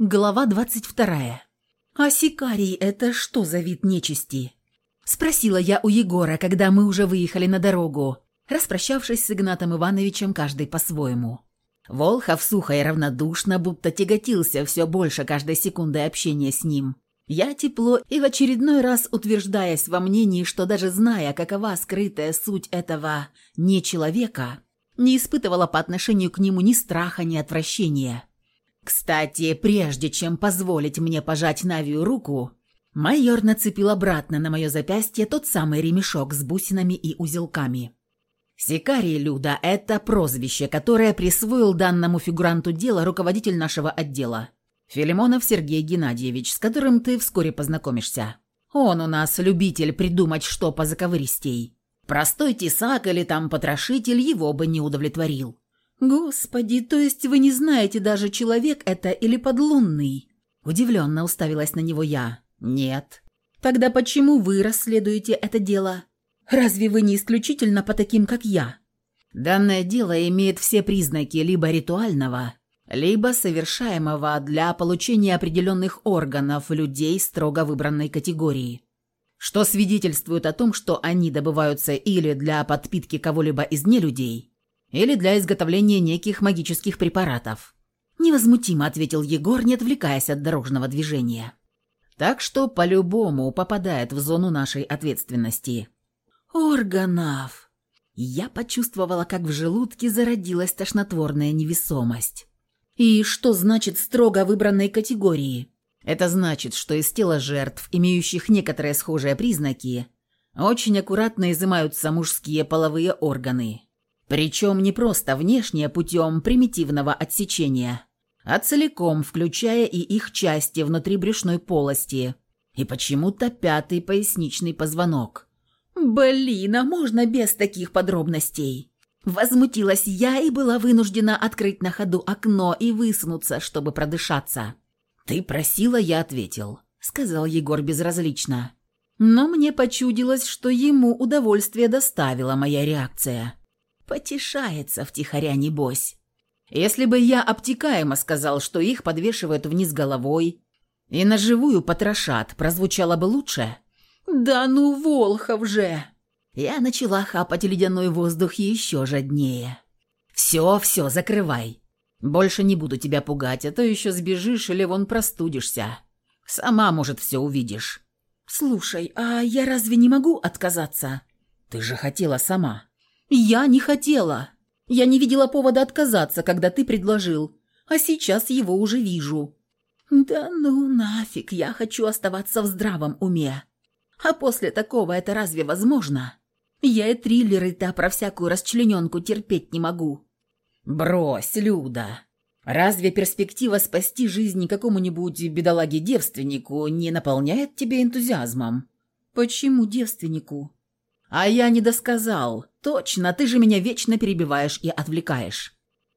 Глава 22. «А сикарий – это что за вид нечисти?» Спросила я у Егора, когда мы уже выехали на дорогу, распрощавшись с Игнатом Ивановичем каждый по-своему. Волхов сухо и равнодушно, будто тяготился все больше каждой секунды общения с ним. Я тепло и в очередной раз утверждаясь во мнении, что даже зная, какова скрытая суть этого «не человека», не испытывала по отношению к нему ни страха, ни отвращения – кстати, прежде чем позволить мне пожать Навию руку, майор нацепил обратно на мое запястье тот самый ремешок с бусинами и узелками. Сикарий Люда – это прозвище, которое присвоил данному фигуранту дела руководитель нашего отдела. Филимонов Сергей Геннадьевич, с которым ты вскоре познакомишься. Он у нас любитель придумать что по заковыристей. Простой тесак или там потрошитель его бы не удовлетворил. «Господи, то есть вы не знаете даже, человек это или подлунный?» Удивленно уставилась на него я. «Нет». «Тогда почему вы расследуете это дело? Разве вы не исключительно по таким, как я?» «Данное дело имеет все признаки либо ритуального, либо совершаемого для получения определенных органов людей строго выбранной категории, что свидетельствует о том, что они добываются или для подпитки кого-либо из нелюдей, или для изготовления неких магических препаратов. Невозмутимо ответил Егор, не отвлекаясь от дорожного движения. Так что по-любому попадает в зону нашей ответственности. Органов. Я почувствовала, как в желудке зародилась тошнотворная невесомость. И что значит строго выбранной категории? Это значит, что из тела жертв, имеющих некоторые схожие признаки, очень аккуратно изымаются мужские половые органы, причем не просто внешне путем примитивного отсечения, а целиком, включая и их части внутри брюшной полости, и почему-то пятый поясничный позвонок. «Блин, а можно без таких подробностей?» Возмутилась я и была вынуждена открыть на ходу окно и высунуться, чтобы продышаться. «Ты просила, я ответил», — сказал Егор безразлично. Но мне почудилось, что ему удовольствие доставила моя реакция. Потешается втихаря, небось. Если бы я обтекаемо сказал, что их подвешивают вниз головой и на живую потрошат, прозвучало бы лучше? Да ну, Волхов же! Я начала хапать ледяной воздух еще жаднее. «Все, все, закрывай. Больше не буду тебя пугать, а то еще сбежишь или вон простудишься. Сама, может, все увидишь». «Слушай, а я разве не могу отказаться?» «Ты же хотела сама». «Я не хотела. Я не видела повода отказаться, когда ты предложил, а сейчас его уже вижу». «Да ну нафиг, я хочу оставаться в здравом уме. А после такого это разве возможно? Я и триллеры-то про всякую расчлененку терпеть не могу». «Брось, Люда. Разве перспектива спасти жизнь какому-нибудь бедолаге-девственнику не наполняет тебя энтузиазмом?» «Почему девственнику?» «А я не досказал. Точно, ты же меня вечно перебиваешь и отвлекаешь».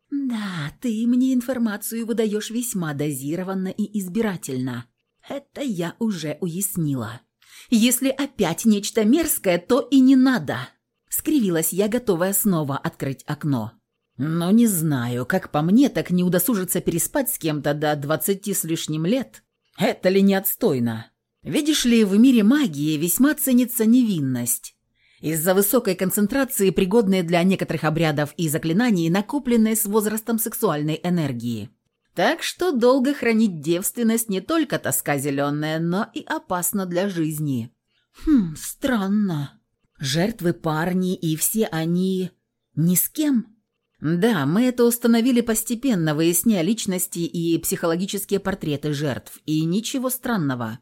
«Да, ты мне информацию выдаешь весьма дозированно и избирательно. Это я уже уяснила. Если опять нечто мерзкое, то и не надо». Скривилась я, готовая снова открыть окно. «Но не знаю, как по мне, так не удосужиться переспать с кем-то до двадцати с лишним лет. Это ли не отстойно? Видишь ли, в мире магии весьма ценится невинность». Из-за высокой концентрации, пригодной для некоторых обрядов и заклинаний, накопленной с возрастом сексуальной энергии. Так что долго хранить девственность не только тоска зеленая, но и опасно для жизни. Хм, странно. Жертвы парни, и все они... ни с кем? Да, мы это установили постепенно, выясняя личности и психологические портреты жертв, и ничего странного.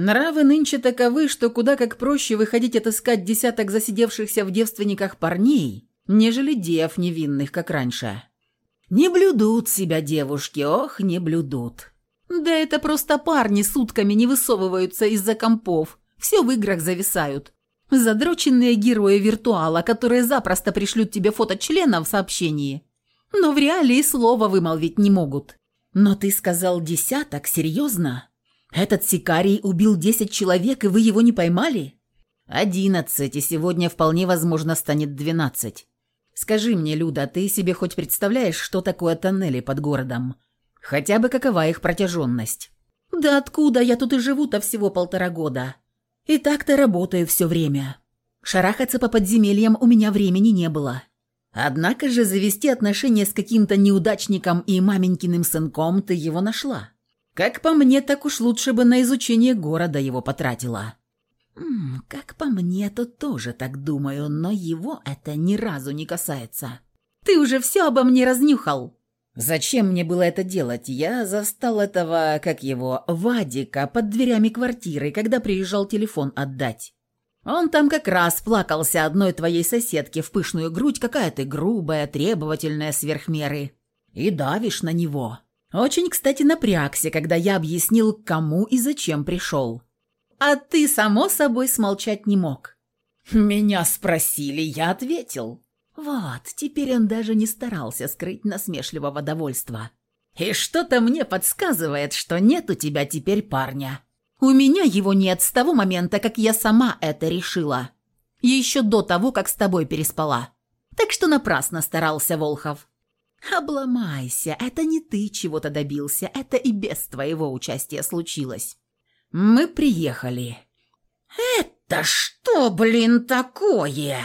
Нравы нынче таковы, что куда как проще выходить отыскать десяток засидевшихся в девственниках парней, нежели дев невинных, как раньше. Не блюдут себя девушки, ох, не блюдут. Да это просто парни сутками не высовываются из-за компов, все в играх зависают. Задроченные герои виртуала, которые запросто пришлют тебе фото члена в сообщении. Но в реале и слова вымолвить не могут. Но ты сказал десяток, серьезно? Этот сикарий убил десять человек, и вы его не поймали? Одиннадцать, и сегодня вполне возможно станет двенадцать. Скажи мне, Люда, ты себе хоть представляешь, что такое тоннели под городом? Хотя бы какова их протяженность. Да откуда я тут и живу-то всего полтора года? И так-то работаю все время. Шарахаться по подземельям у меня времени не было. Однако же завести отношения с каким-то неудачником и маменькиным сынком ты его нашла. Как по мне, так уж лучше бы на изучение города его потратила. М -м, как по мне, то тоже так думаю, но его это ни разу не касается. Ты уже все обо мне разнюхал. Зачем мне было это делать? Я застал этого, как его, Вадика под дверями квартиры, когда приезжал телефон отдать. Он там как раз плакался одной твоей соседке в пышную грудь, какая ты грубая, требовательная сверхмеры. И давишь на него. Очень, кстати, напрягся, когда я объяснил, кому и зачем пришел. А ты, само собой, смолчать не мог. Меня спросили, я ответил. Вот, теперь он даже не старался скрыть насмешливого довольства. И что-то мне подсказывает, что нет у тебя теперь парня. У меня его нет с того момента, как я сама это решила. Еще до того, как с тобой переспала. Так что напрасно старался Волхов. Обломайся, это не ты чего-то добился, это и без твоего участия случилось. Мы приехали. Это что, блин, такое?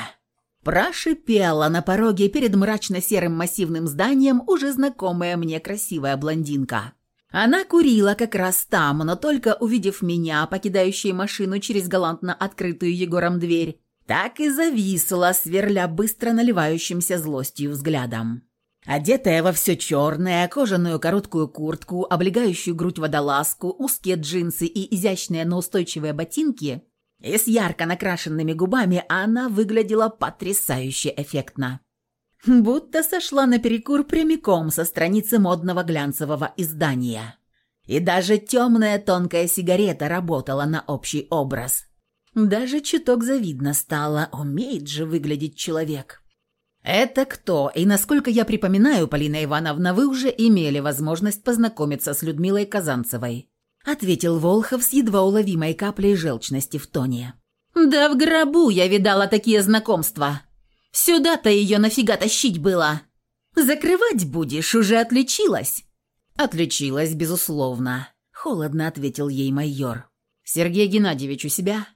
Прошипела на пороге перед мрачно-серым массивным зданием уже знакомая мне красивая блондинка. Она курила как раз там, но только увидев меня, покидающей машину через галантно открытую Егором дверь, так и зависла, сверля быстро наливающимся злостью взглядом. Одетая во все черное, кожаную короткую куртку, облегающую грудь водолазку, узкие джинсы и изящные, но устойчивые ботинки, и с ярко накрашенными губами она выглядела потрясающе эффектно. Будто сошла на перекур прямиком со страницы модного глянцевого издания. И даже темная тонкая сигарета работала на общий образ. Даже чуток завидно стало, умеет же выглядеть человек. «Это кто? И насколько я припоминаю, Полина Ивановна, вы уже имели возможность познакомиться с Людмилой Казанцевой», ответил Волхов с едва уловимой каплей желчности в тоне. «Да в гробу я видала такие знакомства. Сюда-то ее нафига тащить было? Закрывать будешь, уже отличилась?» «Отличилась, безусловно», — холодно ответил ей майор. «Сергей Геннадьевич у себя?»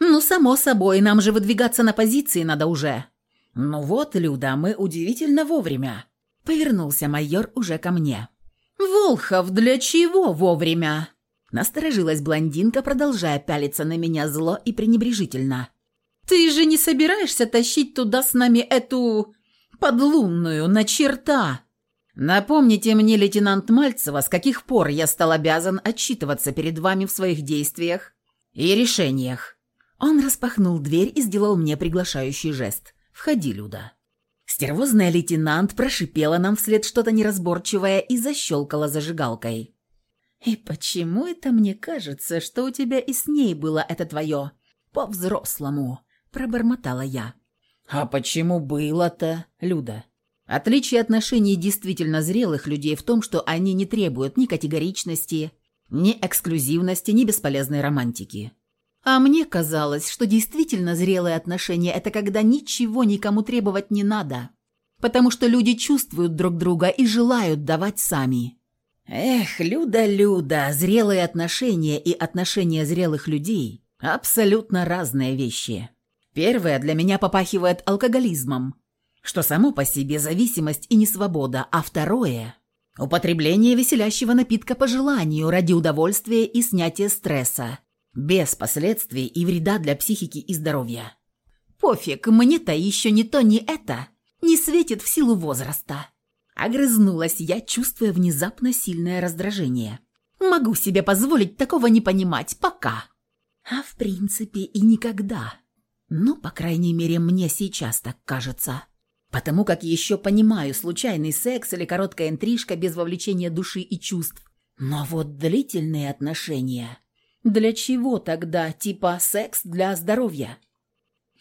«Ну, само собой, нам же выдвигаться на позиции надо уже». «Ну вот, Люда, мы удивительно вовремя», — повернулся майор уже ко мне. «Волхов, для чего вовремя?» Насторожилась блондинка, продолжая пялиться на меня зло и пренебрежительно. Ты же не собираешься тащить туда с нами эту... подлунную, на черта? Напомните мне, лейтенант Мальцева, с каких пор я стал обязан отчитываться перед вами в своих действиях и решениях. Он распахнул дверь и сделал мне приглашающий жест. «Входи, Люда». Стервозная лейтенант прошипела нам вслед что-то неразборчивое и защелкала зажигалкой. «И почему это мне кажется, что у тебя и с ней было это твое по-взрослому?» пробормотала я. «А почему было-то, Люда?» Отличие отношений действительно зрелых людей в том, что они не требуют ни категоричности, ни эксклюзивности, ни бесполезной романтики. А мне казалось, что действительно зрелые отношения – это когда ничего никому требовать не надо, потому что люди чувствуют друг друга и желают давать сами. Эх, Люда, Люда, зрелые отношения и отношения зрелых людей – абсолютно разные вещи. Первое для меня попахивает алкоголизмом, что само по себе зависимость и несвобода, а второе – употребление веселящего напитка по желанию ради удовольствия и снятия стресса, без последствий и вреда для психики и здоровья. Пофиг, мне-то еще ни то, ни это не светит в силу возраста. Огрызнулась я, чувствуя внезапно сильное раздражение. Могу себе позволить такого не понимать пока. А в принципе и никогда. Ну, по крайней мере, мне сейчас так кажется. Потому как еще понимаю случайный секс или короткая интрижка без вовлечения души и чувств. Но вот длительные отношения... Для чего тогда, типа секс для здоровья?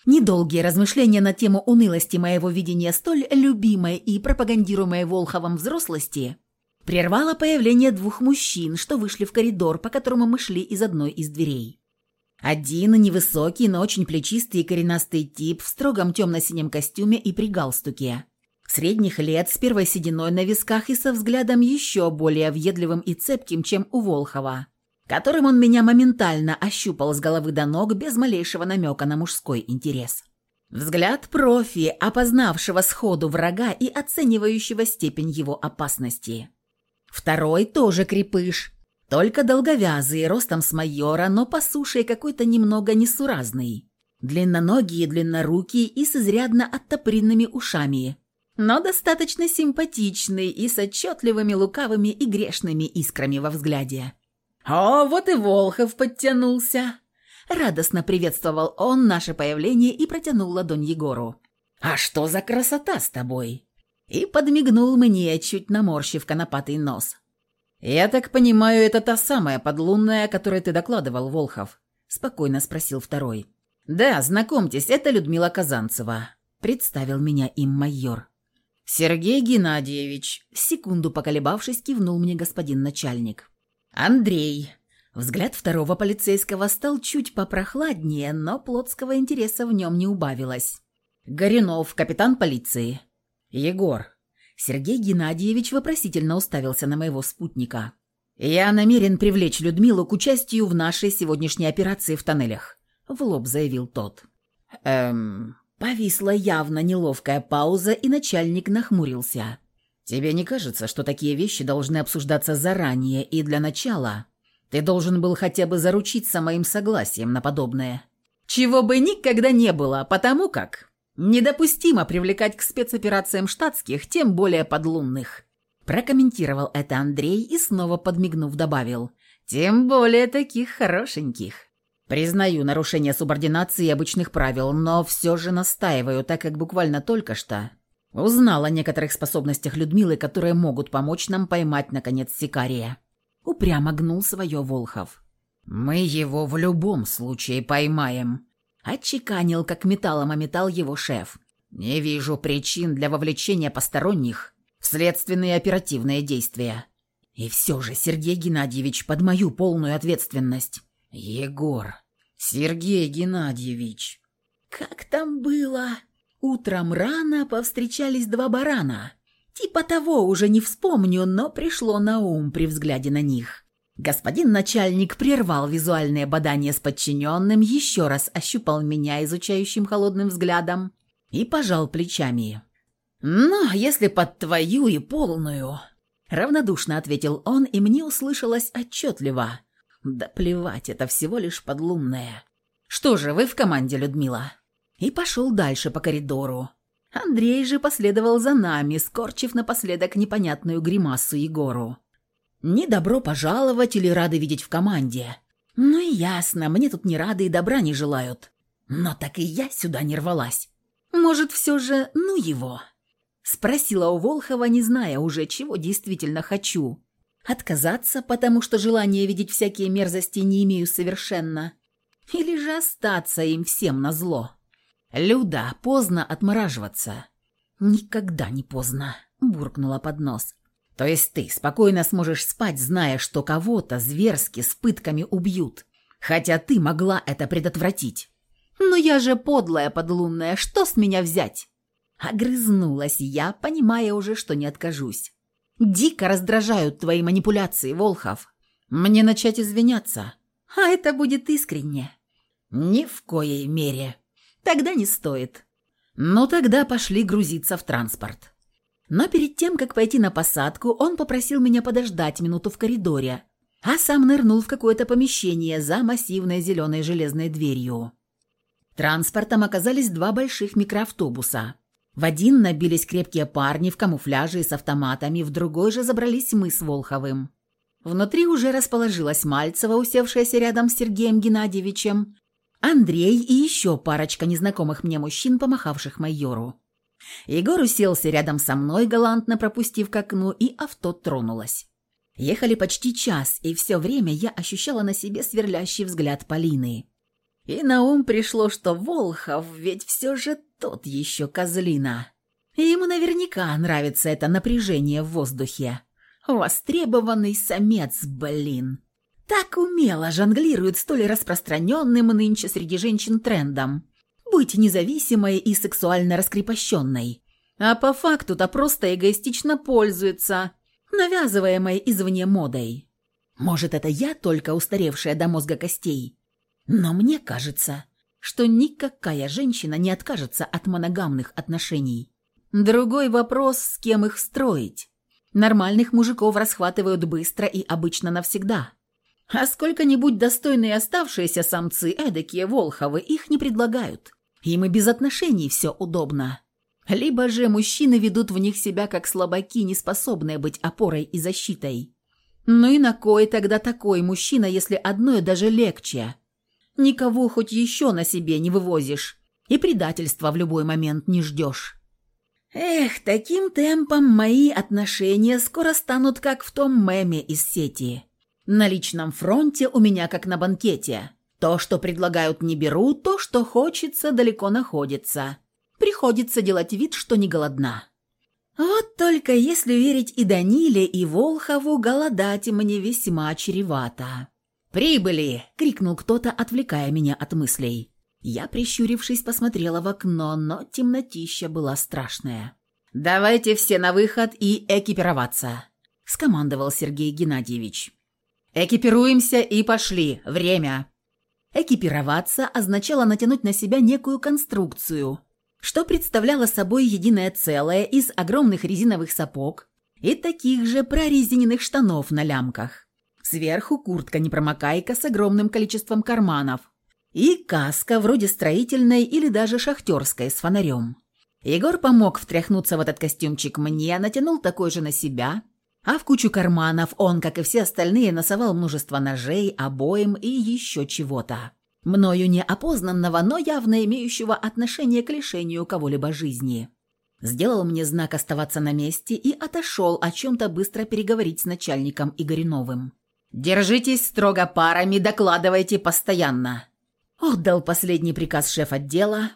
Недолгие размышления на тему унылости моего видения столь любимой и пропагандируемой Волховом взрослости прервало появление двух мужчин, что вышли в коридор, по которому мы шли из одной из дверей. Один невысокий, но очень плечистый и коренастый тип в строгом темно-синем костюме и при галстуке. Средних лет, с первой сединой на висках и со взглядом еще более въедливым и цепким, чем у Волхова, которым он меня моментально ощупал с головы до ног без малейшего намека на мужской интерес. Взгляд профи, опознавшего сходу врага и оценивающего степень его опасности. Второй тоже крепыш, только долговязый, ростом с майора, но по суше какой-то немного несуразный. Длинноногий, длиннорукий и с изрядно оттопыренными ушами, но достаточно симпатичный и с отчетливыми лукавыми и грешными искрами во взгляде. «О, вот и Волхов подтянулся!» Радостно приветствовал он наше появление и протянул ладонь Егору. «А что за красота с тобой?» И подмигнул мне, чуть наморщив конопатый нос. «Я так понимаю, это та самая подлунная, о которой ты докладывал, Волхов?» Спокойно спросил второй. «Да, знакомьтесь, это Людмила Казанцева», — представил меня им майор. «Сергей Геннадьевич», — секунду поколебавшись, кивнул мне господин начальник. «Андрей». Взгляд второго полицейского стал чуть попрохладнее, но плотского интереса в нем не убавилось. «Горюнов, капитан полиции». «Егор». Сергей Геннадьевич вопросительно уставился на моего спутника. «Я намерен привлечь Людмилу к участию в нашей сегодняшней операции в тоннелях», — в лоб заявил тот. «Эм...» Повисла явно неловкая пауза, и начальник нахмурился. «Тебе не кажется, что такие вещи должны обсуждаться заранее и для начала? Ты должен был хотя бы заручиться моим согласием на подобное». «Чего бы никогда не было, потому как...» «Недопустимо привлекать к спецоперациям штатских, тем более подлунных». Прокомментировал это Андрей и снова подмигнув добавил. «Тем более таких хорошеньких». Признаю нарушение субординации и обычных правил, но все же настаиваю, так как буквально только что узнал о некоторых способностях Людмилы, которые могут помочь нам поймать, наконец, Сикария. Упрямо гнул свое Волхов. «Мы его в любом случае поймаем», — отчеканил, как металлом ометал его шеф. «Не вижу причин для вовлечения посторонних в следственные оперативные действия. И все же, Сергей Геннадьевич, под мою полную ответственность. Егор, Сергей Геннадьевич. Как там было? Утром рано повстречались два барана. Типа того уже не вспомню, но пришло на ум при взгляде на них. Господин начальник прервал визуальное бадание с подчиненным, еще раз ощупал меня изучающим холодным взглядом и пожал плечами. «Ну, если под твою и полную...» Равнодушно ответил он, и мне услышалось отчетливо. Да плевать, это всего лишь подлунное. Что же, вы в команде, Людмила? И пошел дальше по коридору. Андрей же последовал за нами, скорчив напоследок непонятную гримасу Егору. Не добро пожаловать или рады видеть в команде. Ну и ясно, мне тут не рады и добра не желают. Но так и я сюда не рвалась. Может, все же, ну его? Спросила у Волхова, не зная уже, чего действительно хочу. Отказаться, потому что желания видеть всякие мерзости не имею совершенно. Или же остаться им всем на зло. Люда, поздно отмораживаться. Никогда не поздно, буркнула под нос. То есть ты спокойно сможешь спать, зная, что кого-то зверски с пытками убьют, хотя ты могла это предотвратить. Но я же подлая подлунная, что с меня взять? Огрызнулась я, понимая уже, что не откажусь. Дико раздражают твои манипуляции, Волхов. Мне начать извиняться. А это будет искренне. Ни в коей мере. Тогда не стоит. Ну тогда пошли грузиться в транспорт. Но перед тем, как пойти на посадку, он попросил меня подождать минуту в коридоре, а сам нырнул в какое-то помещение за массивной зеленой железной дверью. Транспортом оказались два больших микроавтобуса. В один набились крепкие парни в камуфляже и с автоматами, в другой же забрались мы с Волховым. Внутри уже расположилась Мальцева, усевшаяся рядом с Сергеем Геннадьевичем, Андрей и еще парочка незнакомых мне мужчин, помахавших майору. Егор уселся рядом со мной, галантно пропустив к окну, и авто тронулось. Ехали почти час, и все время я ощущала на себе сверлящий взгляд Полины. И на ум пришло, что Волхов ведь все же тот еще козлина. И ему наверняка нравится это напряжение в воздухе. Востребованный самец, блин. Так умело жонглирует столь распространенным нынче среди женщин трендом. Быть независимой и сексуально раскрепощенной. А по факту-то просто эгоистично пользуется, навязываемой извне модой. Может, это я только устаревшая до мозга костей? Но мне кажется, что никакая женщина не откажется от моногамных отношений. Другой вопрос, с кем их строить. Нормальных мужиков расхватывают быстро и обычно навсегда. А сколько-нибудь достойные оставшиеся самцы, эдакие Волховы, их не предлагают. Им и без отношений все удобно. Либо же мужчины ведут в них себя как слабаки, не способные быть опорой и защитой. Ну и на кой тогда такой мужчина, если одной даже легче? Никого хоть еще на себе не вывозишь и предательства в любой момент не ждешь. Эх, таким темпом мои отношения скоро станут как в том меме из сети. На личном фронте у меня как на банкете. То, что предлагают, не беру, то, что хочется, далеко находится. Приходится делать вид, что не голодна. Вот только если верить и Даниле, и Волхову, голодать мне весьма чревато. «Прибыли!» — крикнул кто-то, отвлекая меня от мыслей. Я, прищурившись, посмотрела в окно, но темнотища была страшная. «Давайте все на выход и экипироваться», — скомандовал Сергей Геннадьевич. «Экипируемся и пошли. Время!» Экипироваться означало натянуть на себя некую конструкцию, что представляло собой единое целое из огромных резиновых сапог и таких же прорезиненных штанов на лямках. Сверху куртка-непромокайка с огромным количеством карманов. И каска вроде строительной или даже шахтерской с фонарем. Егор помог втряхнуться в этот костюмчик мне, натянул такой же на себя, а в кучу карманов он, как и все остальные, носовал множество ножей, обоим и еще чего-то. Мною неопознанного, но явно имеющего отношение к лишению кого-либо жизни. Сделал мне знак оставаться на месте и отошел о чем-то быстро переговорить с начальником Игориновым. «Держитесь строго парами, докладывайте постоянно». Отдал последний приказ шеф отдела,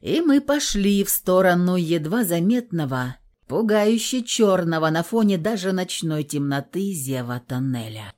и мы пошли в сторону едва заметного, пугающе черного на фоне даже ночной темноты зева тоннеля.